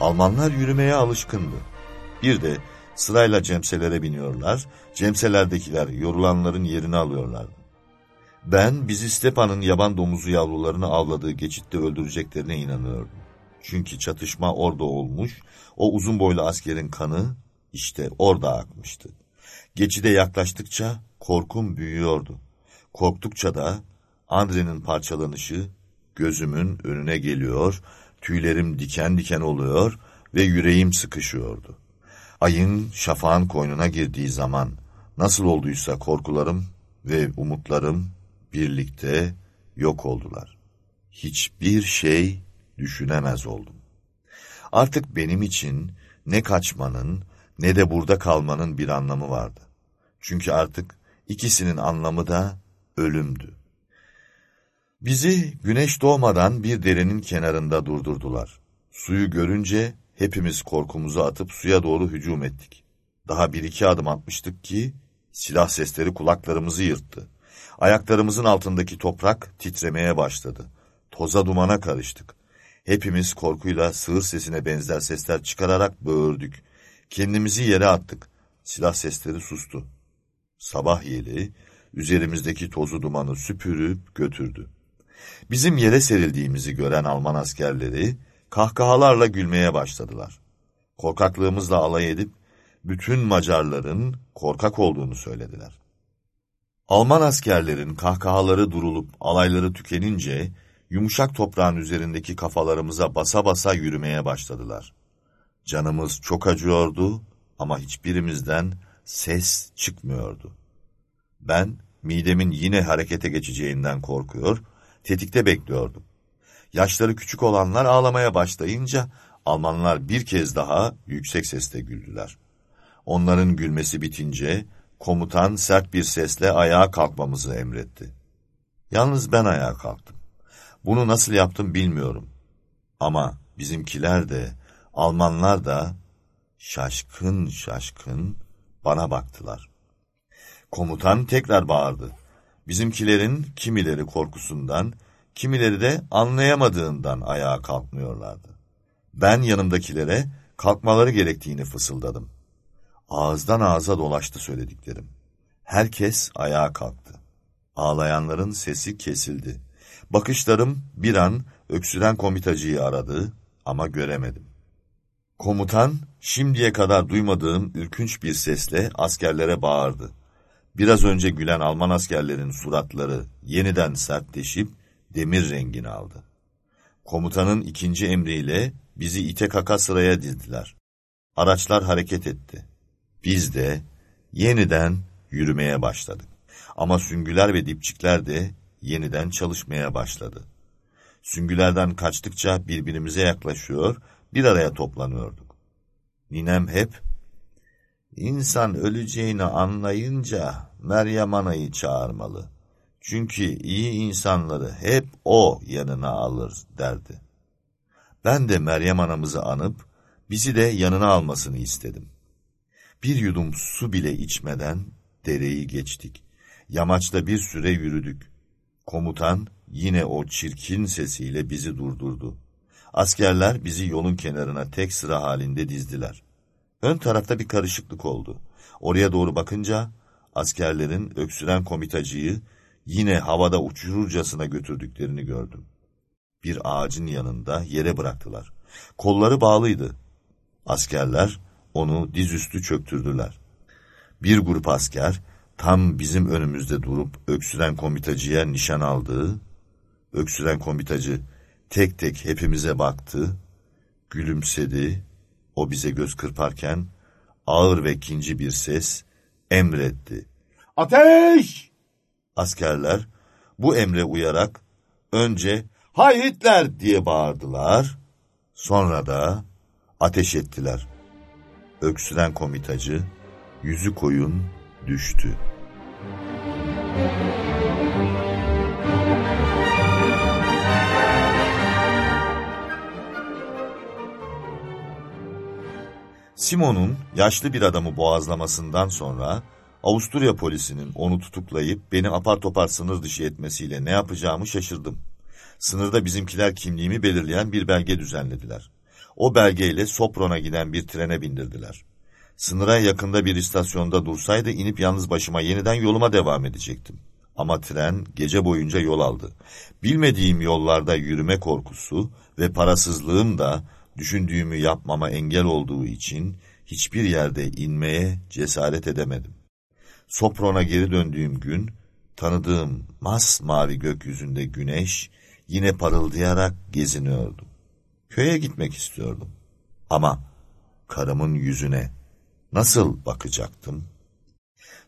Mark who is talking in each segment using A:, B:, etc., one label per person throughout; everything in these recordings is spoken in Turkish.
A: Almanlar yürümeye alışkındı. Bir de sırayla cemselere biniyorlar, cemselerdekiler yorulanların yerini alıyorlardı. Ben bizi Stepa'nın yaban domuzu yavrularını avladığı geçitte öldüreceklerine inanıyordum. Çünkü çatışma orada olmuş, o uzun boylu askerin kanı işte orada akmıştı. Geçide yaklaştıkça korkum büyüyordu. Korktukça da Andre'nin parçalanışı gözümün önüne geliyor, tüylerim diken diken oluyor ve yüreğim sıkışıyordu. Ayın şafağın koynuna girdiği zaman nasıl olduysa korkularım ve umutlarım birlikte yok oldular. Hiçbir şey düşünemez oldum. Artık benim için ne kaçmanın ne de burada kalmanın bir anlamı vardı. Çünkü artık ikisinin anlamı da ölümdü. Bizi güneş doğmadan bir derenin kenarında durdurdular. Suyu görünce hepimiz korkumuzu atıp suya doğru hücum ettik. Daha bir iki adım atmıştık ki silah sesleri kulaklarımızı yırttı. Ayaklarımızın altındaki toprak titremeye başladı. Toza dumana karıştık. Hepimiz korkuyla sığır sesine benzer sesler çıkararak böğürdük. Kendimizi yere attık. Silah sesleri sustu. Sabah yeli üzerimizdeki tozu dumanı süpürüp götürdü. Bizim yere serildiğimizi gören Alman askerleri kahkahalarla gülmeye başladılar. Korkaklığımızla alay edip bütün Macarların korkak olduğunu söylediler. Alman askerlerin kahkahaları durulup alayları tükenince yumuşak toprağın üzerindeki kafalarımıza basa basa yürümeye başladılar. Canımız çok acıyordu ama hiçbirimizden ses çıkmıyordu. Ben midemin yine harekete geçeceğinden korkuyor, tetikte bekliyordum. Yaşları küçük olanlar ağlamaya başlayınca Almanlar bir kez daha yüksek sesle güldüler. Onların gülmesi bitince komutan sert bir sesle ayağa kalkmamızı emretti. Yalnız ben ayağa kalktım. Bunu nasıl yaptım bilmiyorum. Ama bizimkiler de, Almanlar da şaşkın şaşkın bana baktılar. Komutan tekrar bağırdı. Bizimkilerin kimileri korkusundan, kimileri de anlayamadığından ayağa kalkmıyorlardı. Ben yanımdakilere kalkmaları gerektiğini fısıldadım. Ağızdan ağza dolaştı söylediklerim. Herkes ayağa kalktı. Ağlayanların sesi kesildi. Bakışlarım bir an öksüren komitacıyı aradı ama göremedim. Komutan şimdiye kadar duymadığım ürkünç bir sesle askerlere bağırdı. Biraz önce gülen Alman askerlerin suratları yeniden sertleşip demir rengini aldı. Komutanın ikinci emriyle bizi ite kaka sıraya dizdiler. Araçlar hareket etti. Biz de yeniden yürümeye başladık. Ama süngüler ve dipçikler de yeniden çalışmaya başladı. Süngülerden kaçtıkça birbirimize yaklaşıyor, bir araya toplanıyorduk. Ninem hep, insan öleceğini anlayınca Meryem Ana'yı çağırmalı. Çünkü iyi insanları hep o yanına alır derdi. Ben de Meryem Ana'mızı anıp bizi de yanına almasını istedim. Bir yudum su bile içmeden dereyi geçtik. Yamaçta bir süre yürüdük. Komutan yine o çirkin sesiyle bizi durdurdu. Askerler bizi yolun kenarına tek sıra halinde dizdiler. Ön tarafta bir karışıklık oldu. Oraya doğru bakınca askerlerin öksüren komitacıyı yine havada uçururcasına götürdüklerini gördüm. Bir ağacın yanında yere bıraktılar. Kolları bağlıydı. Askerler onu dizüstü çöktürdüler. Bir grup asker tam bizim önümüzde durup öksüren komitacıya nişan aldı. Öksüren komitacı tek tek hepimize baktı, gülümsedi. O bize göz kırparken ağır ve ikinci bir ses emretti.
B: Ateş!
A: Askerler bu emre uyarak önce hay Hitler diye bağırdılar. Sonra da ateş ettiler. Öksüren komitacı yüzü koyun düştü. Simon'un yaşlı bir adamı boğazlamasından sonra Avusturya polisinin onu tutuklayıp beni apar topar sınır dışı etmesiyle ne yapacağımı şaşırdım. Sınırda bizimkiler kimliğimi belirleyen bir belge düzenlediler. O belgeyle Sopron'a giden bir trene bindirdiler. Sınıra yakında bir istasyonda dursaydı inip yalnız başıma yeniden yoluma devam edecektim. Ama tren gece boyunca yol aldı. Bilmediğim yollarda yürüme korkusu ve parasızlığım da düşündüğümü yapmama engel olduğu için hiçbir yerde inmeye cesaret edemedim. Sopron'a geri döndüğüm gün tanıdığım masmavi gökyüzünde güneş yine parıldayarak geziniyordu. Köye gitmek istiyordum. Ama karımın yüzüne nasıl bakacaktım?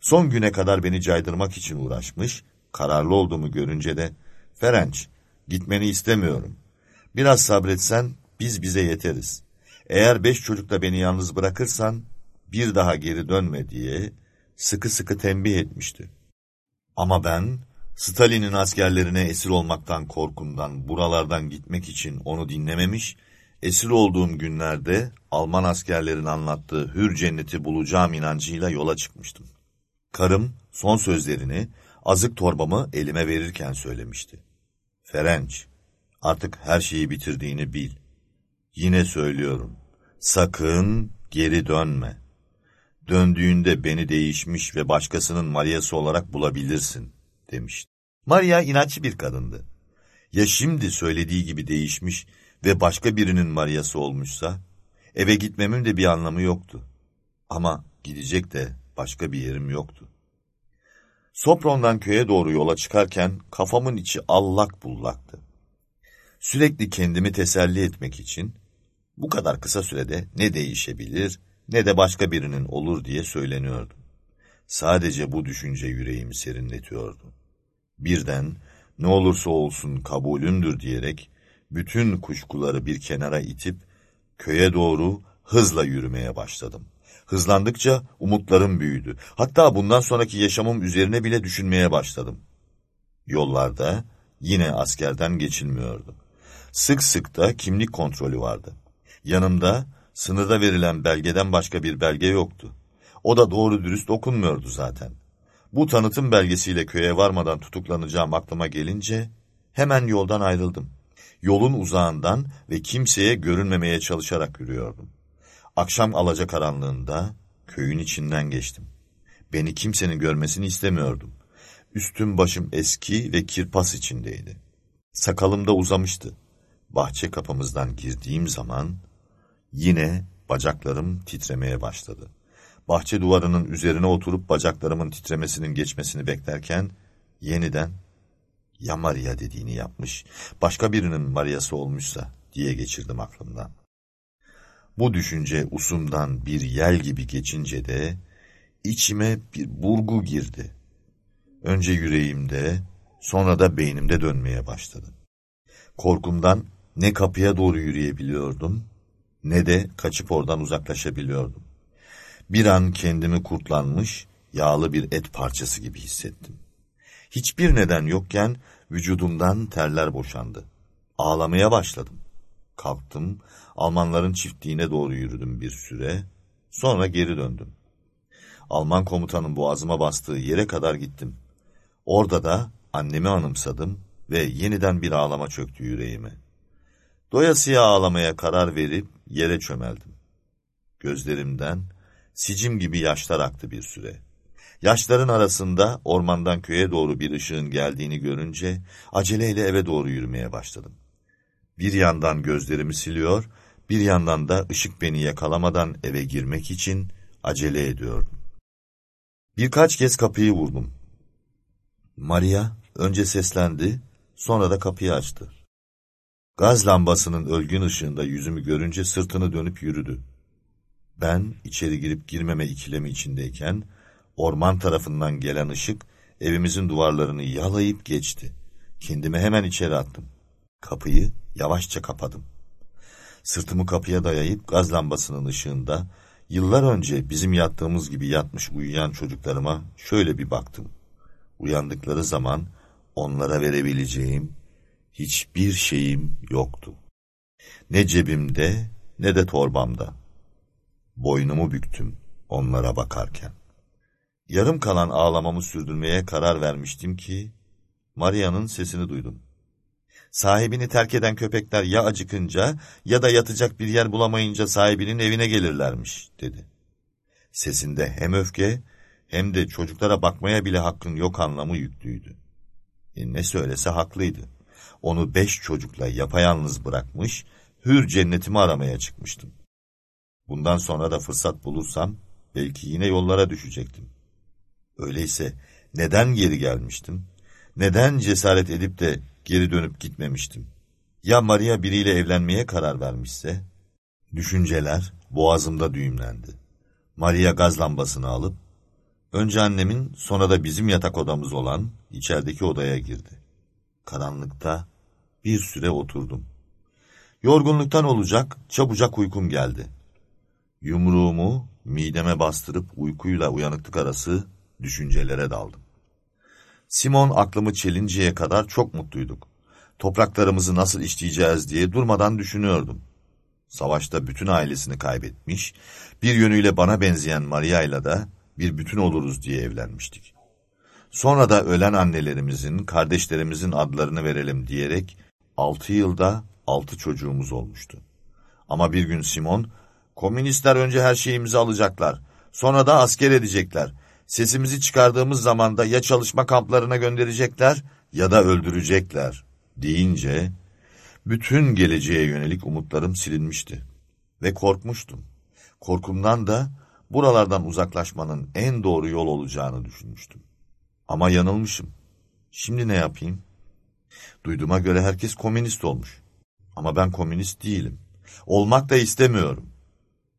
A: Son güne kadar beni caydırmak için uğraşmış, kararlı olduğumu görünce de, Ferenç, gitmeni istemiyorum. Biraz sabretsen biz bize yeteriz. Eğer beş çocukla beni yalnız bırakırsan, bir daha geri dönme diye sıkı sıkı tembih etmişti. Ama ben, Stalin'in askerlerine esir olmaktan korkumdan buralardan gitmek için onu dinlememiş, esir olduğum günlerde Alman askerlerin anlattığı hür cenneti bulacağım inancıyla yola çıkmıştım. Karım son sözlerini azık torbamı elime verirken söylemişti. Ferenç, artık her şeyi bitirdiğini bil. Yine söylüyorum, sakın geri dönme. Döndüğünde beni değişmiş ve başkasının Maria'sı olarak bulabilirsin, demişti. Maria inatçı bir kadındı. Ya şimdi söylediği gibi değişmiş ve başka birinin Maria'sı olmuşsa, eve gitmemin de bir anlamı yoktu. Ama gidecek de başka bir yerim yoktu. Sopron'dan köye doğru yola çıkarken kafamın içi allak bullaktı. Sürekli kendimi teselli etmek için bu kadar kısa sürede ne değişebilir ne de başka birinin olur diye söyleniyordum. Sadece bu düşünce yüreğimi serinletiyordu. Birden ne olursa olsun kabulündür diyerek bütün kuşkuları bir kenara itip köye doğru hızla yürümeye başladım. Hızlandıkça umutlarım büyüdü. Hatta bundan sonraki yaşamım üzerine bile düşünmeye başladım. Yollarda yine askerden geçilmiyordu. Sık sık da kimlik kontrolü vardı. Yanımda sınırda verilen belgeden başka bir belge yoktu. O da doğru dürüst okunmuyordu zaten. Bu tanıtım belgesiyle köye varmadan tutuklanacağım aklıma gelince hemen yoldan ayrıldım. Yolun uzağından ve kimseye görünmemeye çalışarak yürüyordum. Akşam alacakaranlığında köyün içinden geçtim. Beni kimsenin görmesini istemiyordum. Üstüm başım eski ve kirpas içindeydi. Sakalım da uzamıştı. Bahçe kapımızdan girdiğim zaman yine bacaklarım titremeye başladı. Bahçe duvarının üzerine oturup bacaklarımın titremesinin geçmesini beklerken yeniden ya Maria dediğini yapmış, başka birinin Maria'sı olmuşsa diye geçirdim aklımdan. Bu düşünce usumdan bir yel gibi geçince de içime bir burgu girdi. Önce yüreğimde, sonra da beynimde dönmeye başladı. Korkumdan ne kapıya doğru yürüyebiliyordum, ne de kaçıp oradan uzaklaşabiliyordum. Bir an kendimi kurtlanmış, yağlı bir et parçası gibi hissettim. Hiçbir neden yokken vücudumdan terler boşandı. Ağlamaya başladım. Kalktım, Almanların çiftliğine doğru yürüdüm bir süre, sonra geri döndüm. Alman komutanın boğazıma bastığı yere kadar gittim. Orada da annemi anımsadım ve yeniden bir ağlama çöktü yüreğime. Doyasıya ağlamaya karar verip yere çömeldim. Gözlerimden sicim gibi yaşlar aktı bir süre. Yaşların arasında ormandan köye doğru bir ışığın geldiğini görünce aceleyle eve doğru yürümeye başladım. Bir yandan gözlerimi siliyor, bir yandan da ışık beni yakalamadan eve girmek için acele ediyordum. Birkaç kez kapıyı vurdum. Maria önce seslendi, sonra da kapıyı açtı. Gaz lambasının ölgün ışığında yüzümü görünce sırtını dönüp yürüdü. Ben içeri girip girmeme ikilemi içindeyken, orman tarafından gelen ışık evimizin duvarlarını yalayıp geçti. Kendimi hemen içeri attım. Kapıyı yavaşça kapadım. Sırtımı kapıya dayayıp gaz lambasının ışığında yıllar önce bizim yattığımız gibi yatmış uyuyan çocuklarıma şöyle bir baktım. Uyandıkları zaman onlara verebileceğim hiçbir şeyim yoktu. Ne cebimde ne de torbamda. Boynumu büktüm onlara bakarken. Yarım kalan ağlamamı sürdürmeye karar vermiştim ki Maria'nın sesini duydum. Sahibini terk eden köpekler ya acıkınca ya da yatacak bir yer bulamayınca sahibinin evine gelirlermiş, dedi. Sesinde hem öfke hem de çocuklara bakmaya bile hakkın yok anlamı yüklüydü. E ne söylese haklıydı. Onu beş çocukla yapayalnız bırakmış, hür cennetimi aramaya çıkmıştım. Bundan sonra da fırsat bulursam belki yine yollara düşecektim. Öyleyse neden geri gelmiştim? Neden cesaret edip de geri dönüp gitmemiştim? Ya Maria biriyle evlenmeye karar vermişse? Düşünceler boğazımda düğümlendi. Maria gaz lambasını alıp, önce annemin sonra da bizim yatak odamız olan içerideki odaya girdi. Karanlıkta bir süre oturdum. Yorgunluktan olacak çabucak uykum geldi. Yumruğumu mideme bastırıp uykuyla uyanıklık arası düşüncelere daldım. Simon aklımı çelinceye kadar çok mutluyduk. Topraklarımızı nasıl işleyeceğiz diye durmadan düşünüyordum. Savaşta bütün ailesini kaybetmiş, bir yönüyle bana benzeyen Maria ile de bir bütün oluruz diye evlenmiştik. Sonra da ölen annelerimizin, kardeşlerimizin adlarını verelim diyerek altı yılda altı çocuğumuz olmuştu. Ama bir gün Simon, komünistler önce her şeyimizi alacaklar, sonra da asker edecekler. Sesimizi çıkardığımız zaman da ya çalışma kamplarına gönderecekler ya da öldürecekler deyince bütün geleceğe yönelik umutlarım silinmişti ve korkmuştum. Korkumdan da buralardan uzaklaşmanın en doğru yol olacağını düşünmüştüm. Ama yanılmışım. Şimdi ne yapayım? Duyduğuma göre herkes komünist olmuş. Ama ben komünist değilim. Olmak da istemiyorum.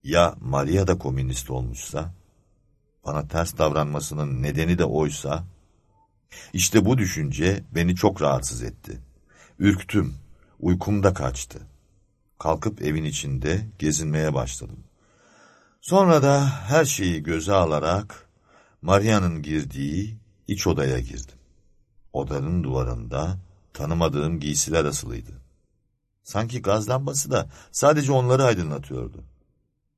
A: Ya Maria da komünist olmuşsa? Bana ters davranmasının nedeni de oysa? İşte bu düşünce beni çok rahatsız etti. Ürktüm, uykum da kaçtı. Kalkıp evin içinde gezinmeye başladım. Sonra da her şeyi göze alarak Maria'nın girdiği iç odaya girdim. Odanın duvarında tanımadığım giysiler asılıydı. Sanki gaz lambası da sadece onları aydınlatıyordu.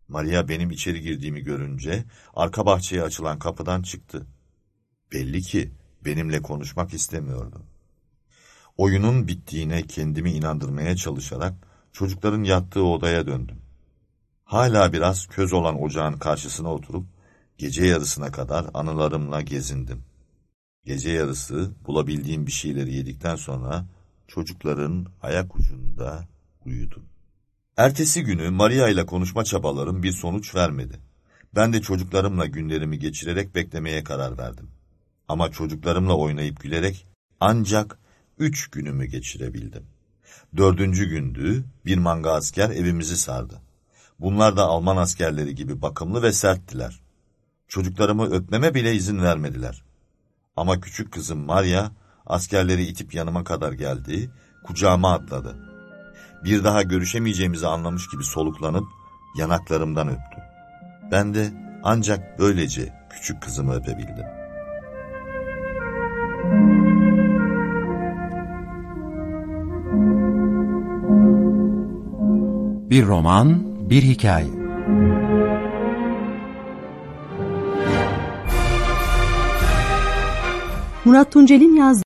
A: Maria benim içeri girdiğimi görünce arka bahçeye açılan kapıdan çıktı. Belli ki benimle konuşmak istemiyordu. Oyunun bittiğine kendimi inandırmaya çalışarak çocukların yattığı odaya döndüm. Hala biraz köz olan ocağın karşısına oturup gece yarısına kadar anılarımla gezindim. Gece yarısı bulabildiğim bir şeyleri yedikten sonra çocukların ayak ucunda uyudum. Ertesi günü Maria ile konuşma çabalarım bir sonuç vermedi. Ben de çocuklarımla günlerimi geçirerek beklemeye karar verdim. Ama çocuklarımla oynayıp gülerek ancak üç günümü geçirebildim. Dördüncü gündü bir manga asker evimizi sardı. Bunlar da Alman askerleri gibi bakımlı ve serttiler. Çocuklarımı öpmeme bile izin vermediler. Ama küçük kızım Maria askerleri itip yanıma kadar geldi, kucağıma atladı. Bir daha görüşemeyeceğimizi anlamış gibi soluklanıp yanaklarımdan öptü. Ben de ancak böylece küçük kızımı öpebildim.
C: Bir roman, bir hikaye.
D: Murat Tuncel'in yazdığı